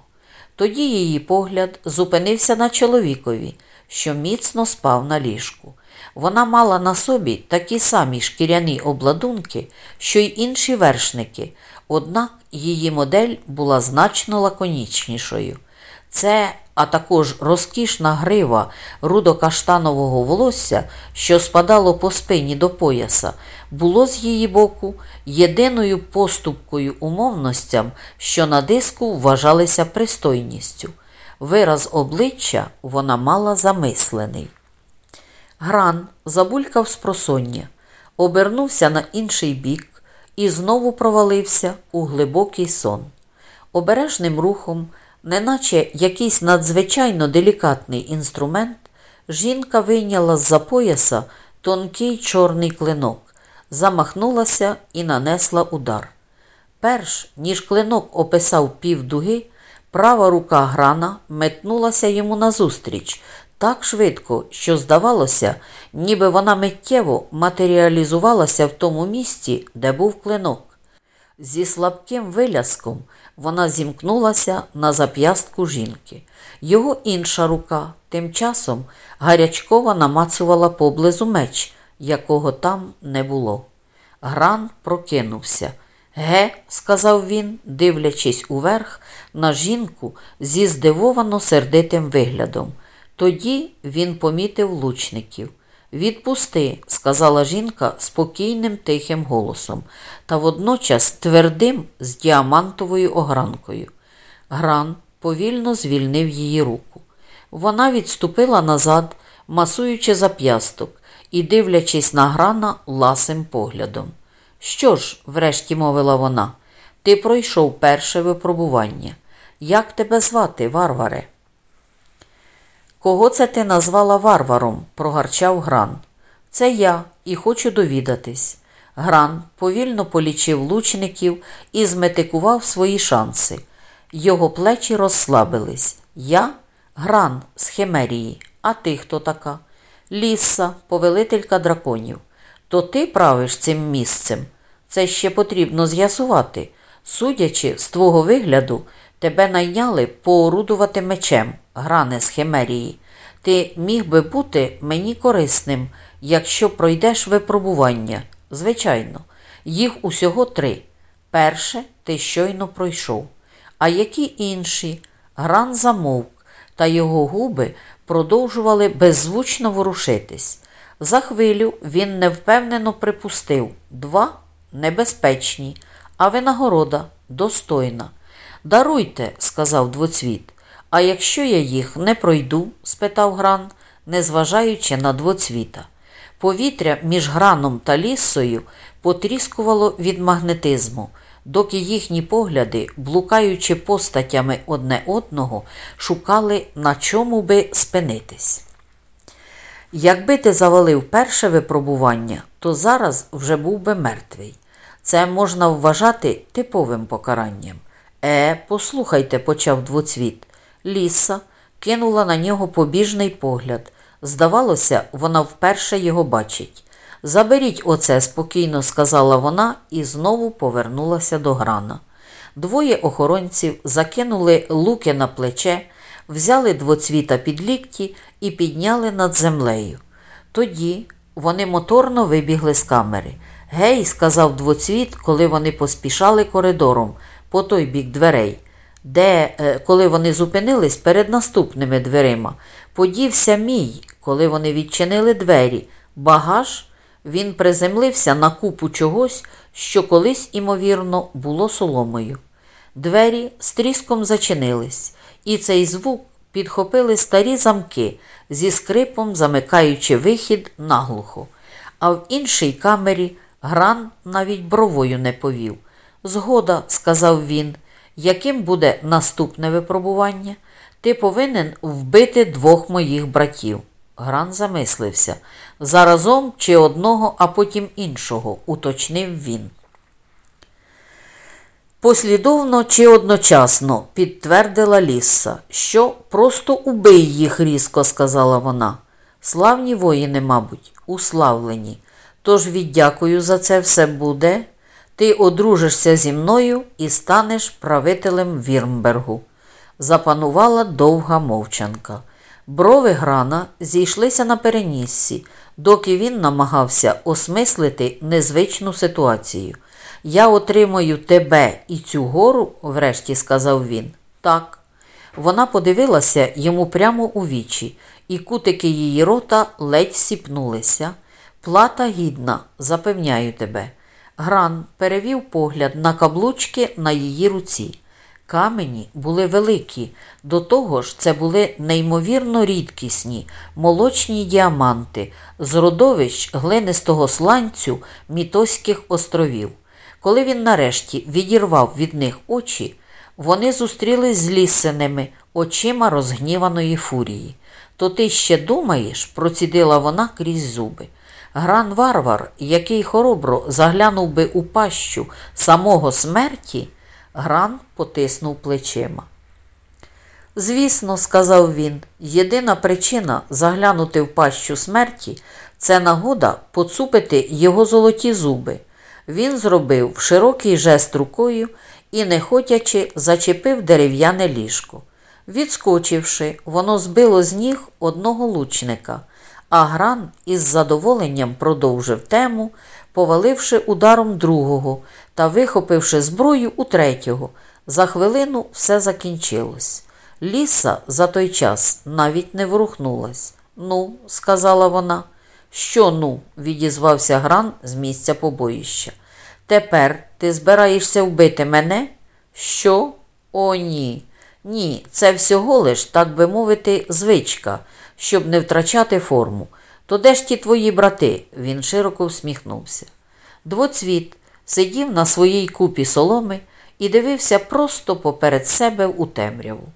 Тоді її погляд зупинився на чоловікові, що міцно спав на ліжку. Вона мала на собі такі самі шкіряні обладунки, що й інші вершники, однак її модель була значно лаконічнішою. Це, а також розкішна грива рудокаштанового волосся, що спадало по спині до пояса, було з її боку єдиною поступкою умовностям, що на диску вважалися пристойністю. Вираз обличчя вона мала замислений. Гран забулькав з просоння, обернувся на інший бік і знову провалився у глибокий сон. Обережним рухом, неначе якийсь надзвичайно делікатний інструмент, жінка вийняла з-за пояса тонкий чорний клинок, замахнулася і нанесла удар. Перш ніж клинок описав півдуги, права рука грана метнулася йому назустріч так швидко, що здавалося, ніби вона миттєво матеріалізувалася в тому місці, де був клинок. Зі слабким виляском вона зімкнулася на зап'ястку жінки. Його інша рука тим часом гарячково намацувала поблизу меч, якого там не було. Гран прокинувся. Ге, сказав він, дивлячись уверх на жінку зі здивовано сердитим виглядом. Тоді він помітив лучників. Відпусти, сказала жінка спокійним тихим голосом, та водночас твердим з діамантовою огранкою. Гран повільно звільнив її руку. Вона відступила назад, масуючи зап'ясток і дивлячись на грана ласим поглядом. Що ж, врешті мовила вона, ти пройшов перше випробування. Як тебе звати, варваре? Кого це ти назвала варваром? прогарчав Гран. Це я і хочу довідатись. Гран повільно полічив лучників і зметикував свої шанси. Його плечі розслабились. Я Гран з Химерії. А ти хто така? Ліса, повелителька драконів. То ти правиш цим місцем. Це ще потрібно з'ясувати. Судячи з твого вигляду, тебе найняли поорудувати мечем, гране з Химерії. Ти міг би бути мені корисним, якщо пройдеш випробування. Звичайно, їх усього три. Перше ти щойно пройшов. А які інші? Гран замовк, та його губи продовжували беззвучно ворушитись. За хвилю він невпевнено припустив два небезпечні, а винагорода достойна. Даруйте, сказав двоцвіт. А якщо я їх не пройду? спитав Гран, незважаючи на двоцвіта. Повітря між граном та лісою потріскувало від магнетизму, доки їхні погляди, блукаючи постатями одне одного, шукали, на чому би спинитись. Якби ти завалив перше випробування, то зараз вже був би мертвий. Це можна вважати типовим покаранням. Е, послухайте, почав двоцвіт. Ліса кинула на нього побіжний погляд. Здавалося, вона вперше його бачить. Заберіть оце, спокійно сказала вона і знову повернулася до грана. Двоє охоронців закинули луки на плече, взяли двоцвіта під лікті і підняли над землею. Тоді вони моторно вибігли з камери. Гей, сказав двоцвіт, коли вони поспішали коридором по той бік дверей, де, е, коли вони зупинились перед наступними дверима, подівся мій, коли вони відчинили двері, багаж. Він приземлився на купу чогось, що колись, імовірно, було соломою. Двері з тріском зачинились, і цей звук підхопили старі замки зі скрипом, замикаючи вихід наглухо. А в іншій камері гран навіть бровою не повів. Згода, сказав він, яким буде наступне випробування? Ти повинен вбити двох моїх братів. Гран замислився. Заразом чи одного, а потім іншого, уточнив він. Послідовно чи одночасно підтвердила Лісса, що просто убий їх різко, сказала вона. Славні воїни, мабуть, уславлені. Тож віддякую за це все буде. Ти одружишся зі мною і станеш правителем Вірмбергу. Запанувала довга мовчанка. Брови грана зійшлися на переніссі, доки він намагався осмислити незвичну ситуацію. Я отримаю тебе і цю гору, врешті сказав він. Так. Вона подивилася йому прямо у вічі, і кутики її рота ледь сіпнулися. Плата гідна, запевняю тебе. Гран перевів погляд на каблучки на її руці. Камені були великі, до того ж, це були неймовірно рідкісні, молочні діаманти з родовищ глинистого сланцю Мітоських островів. Коли він нарешті відірвав від них очі, вони зустрілись з лісеними очима розгніваної фурії. То ти ще думаєш, процідила вона крізь зуби. Гран варвар, який хоробро заглянув би у пащу самого смерті, Гран потиснув плечима. Звісно, сказав він, єдина причина заглянути в пащу смерті це нагода поцупити його золоті зуби. Він зробив широкий жест рукою і, нехотячи, зачепив дерев'яне ліжко. Відскочивши, воно збило з ніг одного лучника, а гран із задоволенням продовжив тему, поваливши ударом другого та вихопивши зброю у третього. За хвилину все закінчилось. Ліса за той час навіть не ворухнулась. Ну, сказала вона. Що ну? відізвався гран з місця побоїща. Тепер ти збираєшся вбити мене? Що? О, ні. Ні, це всього лиш, так би мовити, звичка, щоб не втрачати форму. То де ж ті твої брати? Він широко всміхнувся. Двоцвіт сидів на своїй купі соломи і дивився просто поперед себе у темряву.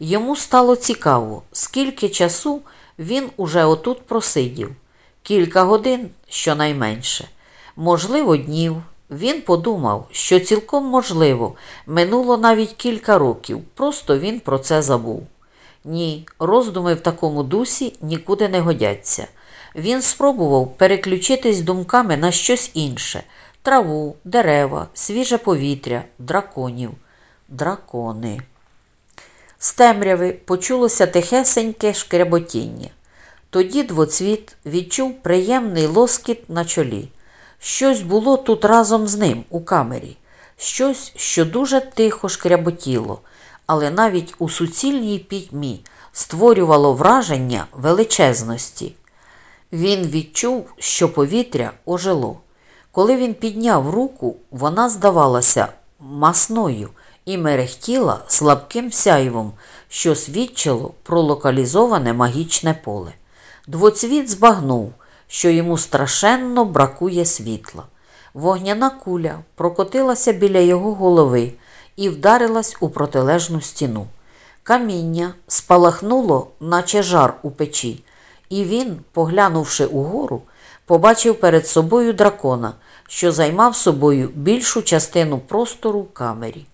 Йому стало цікаво, скільки часу він уже отут просидів. Кілька годин щонайменше. Можливо, днів. Він подумав, що цілком можливо, минуло навіть кілька років, просто він про це забув. Ні, роздуми в такому дусі нікуди не годяться. Він спробував переключитись думками на щось інше траву, дерева, свіже повітря, драконів, дракони. З темряви почулося тихесеньке шкряботіння. Тоді двоцвіт відчув приємний лоскіт на чолі. Щось було тут разом з ним у камері, щось, що дуже тихо шкряботіло, але навіть у суцільній пітьмі створювало враження величезності. Він відчув, що повітря ожило. Коли він підняв руку, вона здавалася масною і мерехтіла слабким сяйвом, що свідчило про локалізоване магічне поле. Двоцвіт збагнув що йому страшенно бракує світла. Вогняна куля прокотилася біля його голови і вдарилась у протилежну стіну. Каміння спалахнуло, наче жар у печі, і він, поглянувши угору, побачив перед собою дракона, що займав собою більшу частину простору в камері.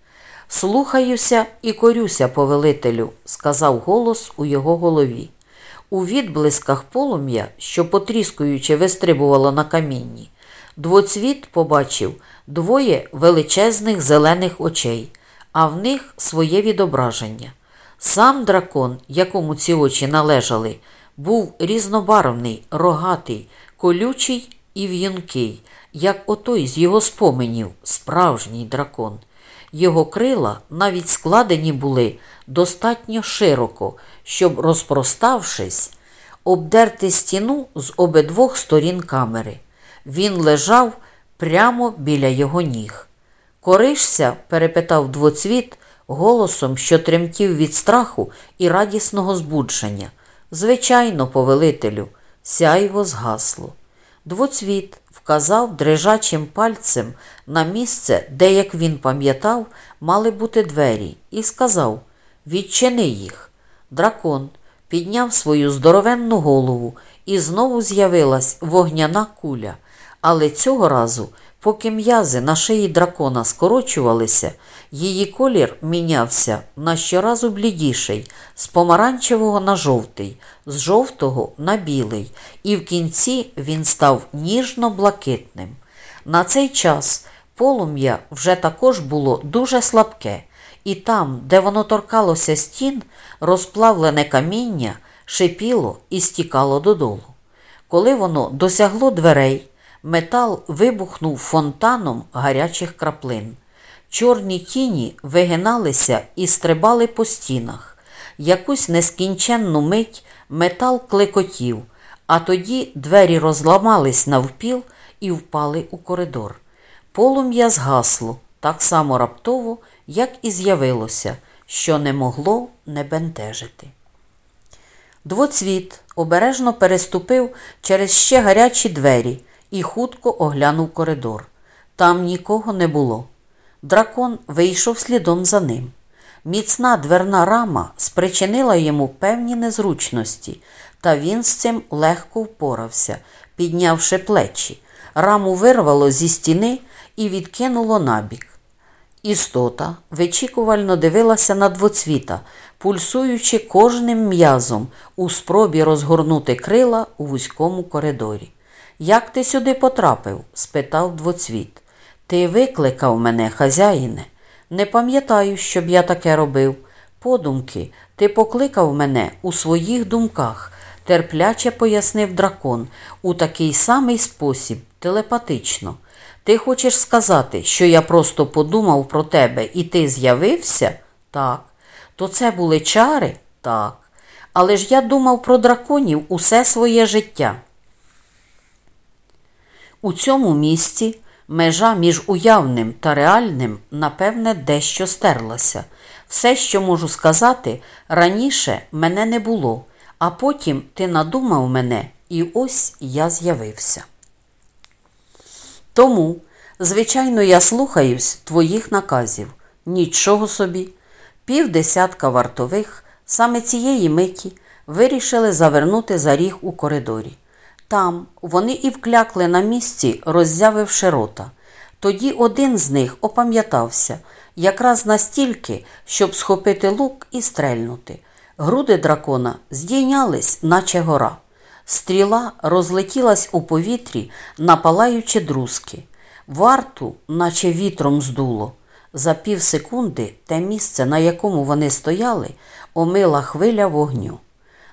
Слухаюся і корюся, повелителю, сказав голос у його голові. У відблисках полум'я, що потріскуючи вистрибувало на камінні, двоцвіт побачив двоє величезних зелених очей, а в них своє відображення. Сам дракон, якому ці очі належали, був різнобарвний, рогатий, колючий і в'юнкий, як отой з його споменів, справжній дракон. Його крила навіть складені були достатньо широко, щоб, розпроставшись, обдерти стіну з обидвох сторін камери. Він лежав прямо біля його ніг. Коришся? перепитав двоцвіт голосом, що тремтів від страху і радісного збудження. Звичайно, повелителю, сяйво згасло. Двоцвіт вказав дрижачим пальцем на місце, де, як він пам'ятав, мали бути двері, і сказав Відчини їх. Дракон підняв свою здоровенну голову і знову з'явилась вогняна куля. Але цього разу, поки м'язи на шиї дракона скорочувалися, її колір мінявся на щоразу блідіший, з помаранчевого на жовтий, з жовтого на білий, і в кінці він став ніжно-блакитним. На цей час полум'я вже також було дуже слабке, і там, де воно торкалося стін, розплавлене каміння шипіло і стікало додолу. Коли воно досягло дверей, метал вибухнув фонтаном гарячих краплин. Чорні тіні вигиналися і стрибали по стінах. Якусь нескінченну мить метал клекотів, а тоді двері розламались навпіл і впали у коридор. Полум'я згасло так само раптово, як і з'явилося, що не могло не бентежити. Двоцвіт обережно переступив через ще гарячі двері і хутко оглянув коридор. Там нікого не було. Дракон вийшов слідом за ним. Міцна дверна рама спричинила йому певні незручності, та він з цим легко впорався, піднявши плечі. Раму вирвало зі стіни і відкинуло набік. Істота вичікувально дивилася на двоцвіта, пульсуючи кожним м'язом у спробі розгорнути крила у вузькому коридорі. Як ти сюди потрапив? спитав двоцвіт. Ти викликав мене, хазяїне. Не пам'ятаю, щоб я таке робив. Подумки, ти покликав мене у своїх думках, терпляче пояснив дракон, у такий самий спосіб, телепатично. Ти хочеш сказати, що я просто подумав про тебе і ти з'явився? Так. То це були чари? Так. Але ж я думав про драконів усе своє життя. У цьому місці межа між уявним та реальним, напевне, дещо стерлася. Все, що можу сказати, раніше мене не було, а потім ти надумав мене, і ось я з'явився. Тому, звичайно, я слухаюсь твоїх наказів. Нічого собі. Півдесятка вартових саме цієї миті вирішили завернути за ріг у коридорі. Там вони і вклякли на місці, роззявивши рота. Тоді один з них опам'ятався якраз настільки, щоб схопити лук і стрельнути. Груди дракона здійнялись, наче гора. Стріла розлетілась у повітрі, напалаючи друзки. Варту, наче вітром здуло. За пів секунди те місце, на якому вони стояли, омила хвиля вогню.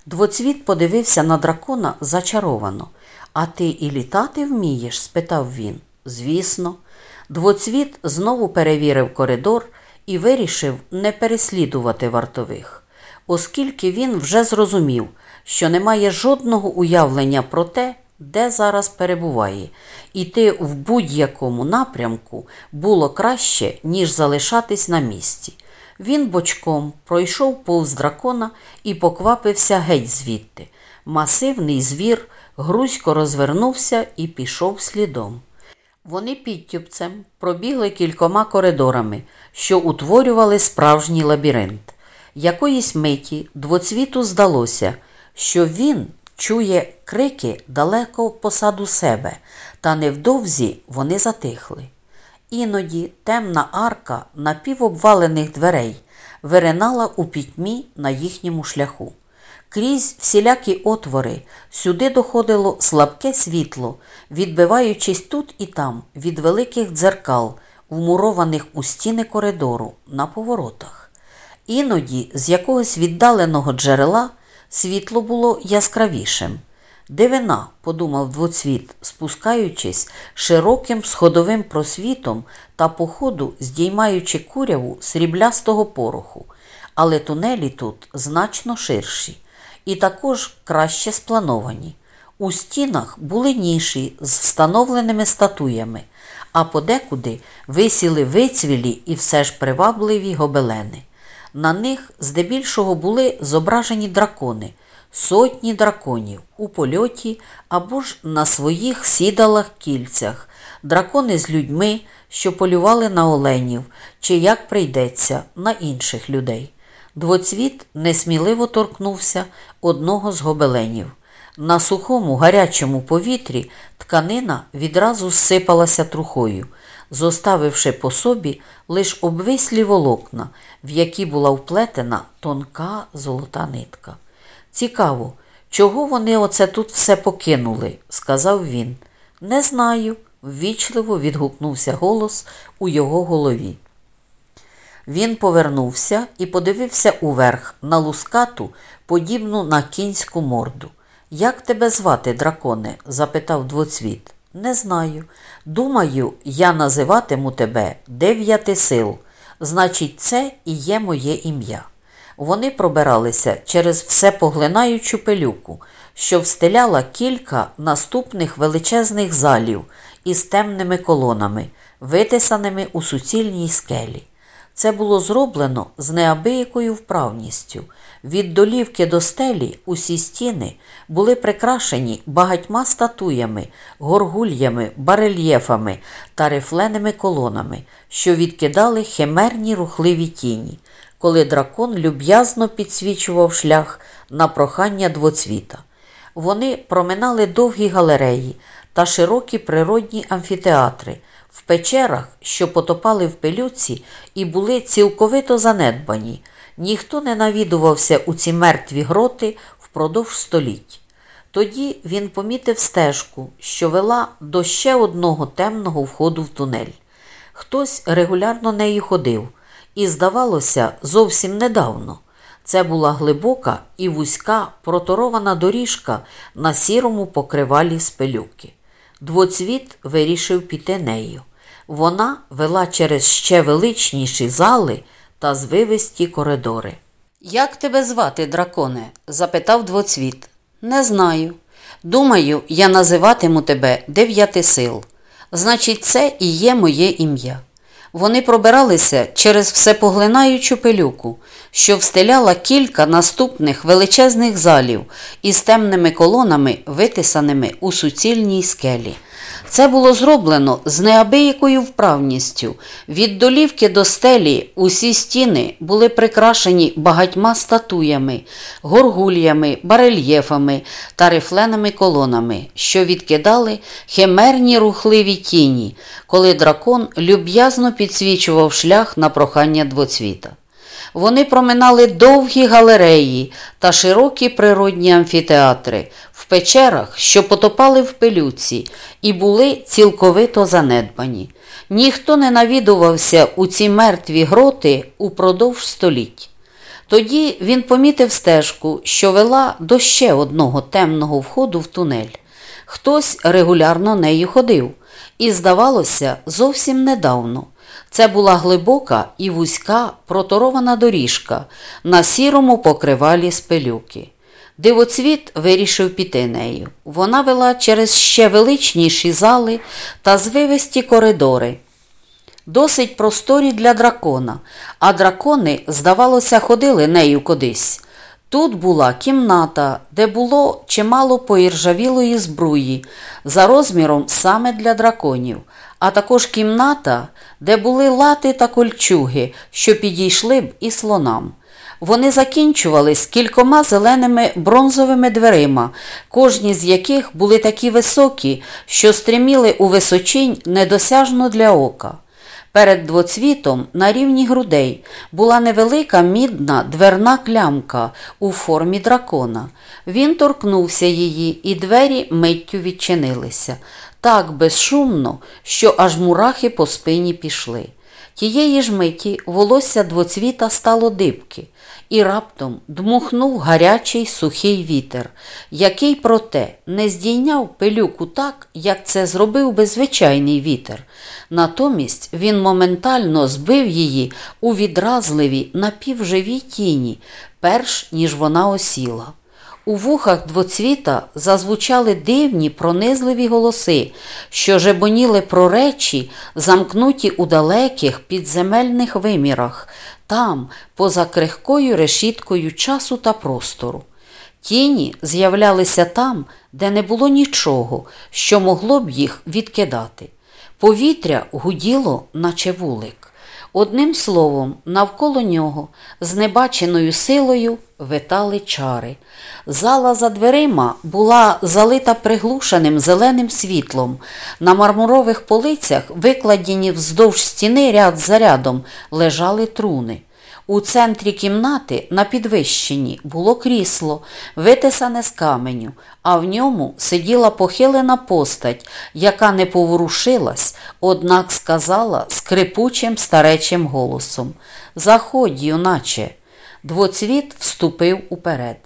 Двоцвіт подивився на дракона зачаровано. А ти і літати вмієш? спитав він. Звісно. Двоцвіт знову перевірив коридор і вирішив не переслідувати вартових, оскільки він вже зрозумів, що не має жодного уявлення про те, де зараз перебуває, іти в будь-якому напрямку було краще, ніж залишатись на місці. Він бочком пройшов повз дракона і поквапився геть звідти. Масивний звір грузько розвернувся і пішов слідом. Вони підтюпцем пробігли кількома коридорами, що утворювали справжній лабіринт. Якоїсь миті двоцвіту здалося, що він чує крики далеко посаду себе, та невдовзі вони затихли. Іноді темна арка напівобвалених дверей виринала у пітьмі на їхньому шляху. Крізь всілякі отвори сюди доходило слабке світло, відбиваючись тут і там від великих дзеркал, вмурованих у стіни коридору на поворотах. Іноді з якогось віддаленого джерела світло було яскравішим. Дивина, подумав двоцвіт, спускаючись широким сходовим просвітом та по ходу здіймаючи куряву сріблястого пороху, але тунелі тут значно ширші і також краще сплановані. У стінах були ніші з встановленими статуями, а подекуди висіли вицвілі і все ж привабливі гобелени. На них здебільшого були зображені дракони, сотні драконів у польоті або ж на своїх сідалах кільцях, дракони з людьми, що полювали на оленів, чи як прийдеться на інших людей. Двоцвіт несміливо торкнувся одного з гобеленів. На сухому гарячому повітрі тканина відразу зсипалася трухою, зоставивши по собі лиш обвислі волокна, в які була вплетена тонка золота нитка. Цікаво, чого вони оце тут все покинули, сказав він. Не знаю, ввічливо відгукнувся голос у його голові. Він повернувся і подивився уверх на лускату, подібну на кінську морду. Як тебе звати, драконе? запитав двоцвіт. Не знаю. Думаю, я називатиму тебе дев'яти сил. Значить, це і є моє ім'я. Вони пробиралися через всепоглинаючу пилюку, що встиляла кілька наступних величезних залів із темними колонами, витисаними у суцільній скелі. Це було зроблено з неабиякою вправністю. Від долівки до стелі усі стіни були прикрашені багатьма статуями, горгульями, барельєфами та рифленими колонами, що відкидали химерні рухливі тіні, коли дракон люб'язно підсвічував шлях на прохання двоцвіта. Вони проминали довгі галереї та широкі природні амфітеатри в печерах, що потопали в пилюці і були цілковито занедбані. Ніхто не навідувався у ці мертві гроти впродовж століть. Тоді він помітив стежку, що вела до ще одного темного входу в тунель. Хтось регулярно нею ходив, і, здавалося, зовсім недавно. Це була глибока і вузька проторована доріжка на сірому покривалі з пилюки. Двоцвіт вирішив піти нею. Вона вела через ще величніші зали та звивисті коридори. Як тебе звати, драконе? запитав двоцвіт. Не знаю. Думаю, я називатиму тебе дев'яти сил. Значить, це і є моє ім'я. Вони пробиралися через всепоглинаючу пилюку, що встиляла кілька наступних величезних залів із темними колонами, витисаними у суцільній скелі. Це було зроблено з неабиякою вправністю. Від долівки до стелі усі стіни були прикрашені багатьма статуями, горгульями, барельєфами та рифленими колонами, що відкидали химерні рухливі тіні, коли дракон люб'язно підсвічував шлях на прохання двоцвіта. Вони проминали довгі галереї та широкі природні амфітеатри печерах, що потопали в пилюці, і були цілковито занедбані. Ніхто не навідувався у ці мертві гроти упродовж століть. Тоді він помітив стежку, що вела до ще одного темного входу в тунель. Хтось регулярно нею ходив, і, здавалося, зовсім недавно. Це була глибока і вузька проторована доріжка на сірому покривалі з пилюки. Дивоцвіт вирішив піти нею. Вона вела через ще величніші зали та звивисті коридори. Досить просторі для дракона, а дракони, здавалося, ходили нею кудись. Тут була кімната, де було чимало поіржавілої збруї, за розміром саме для драконів, а також кімната, де були лати та кольчуги, що підійшли б і слонам. Вони закінчувались кількома зеленими бронзовими дверима, кожні з яких були такі високі, що стріміли у височинь недосяжно для ока. Перед двоцвітом на рівні грудей була невелика мідна дверна клямка у формі дракона. Він торкнувся її, і двері миттю відчинилися так безшумно, що аж мурахи по спині пішли. Тієї ж миті волосся двоцвіта стало дибки, і раптом дмухнув гарячий сухий вітер, який, проте, не здійняв пилюку так, як це зробив би звичайний вітер. Натомість він моментально збив її у відразливі напівживі тіні, перш ніж вона осіла. У вухах двоцвіта зазвучали дивні пронизливі голоси, що жебоніли про речі, замкнуті у далеких підземельних вимірах, там, поза крихкою решіткою часу та простору. Тіні з'являлися там, де не було нічого, що могло б їх відкидати. Повітря гуділо, наче вулик. Одним словом, навколо нього з небаченою силою витали чари. Зала за дверима була залита приглушеним зеленим світлом. На мармурових полицях, викладені вздовж стіни ряд за рядом, лежали труни. У центрі кімнати на підвищенні було крісло, витисане з каменю, а в ньому сиділа похилена постать, яка не поворушилась, однак сказала скрипучим старечим голосом Заходь, юначе. Двоцвіт вступив уперед.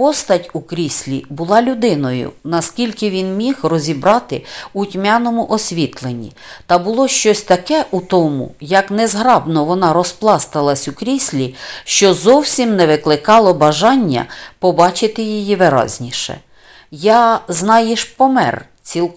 Постать у кріслі була людиною, наскільки він міг розібрати у тьмяному освітленні, та було щось таке у тому, як незграбно вона розпласталась у кріслі, що зовсім не викликало бажання побачити її виразніше. Я, знаєш, помер, цілком